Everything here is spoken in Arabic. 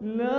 لا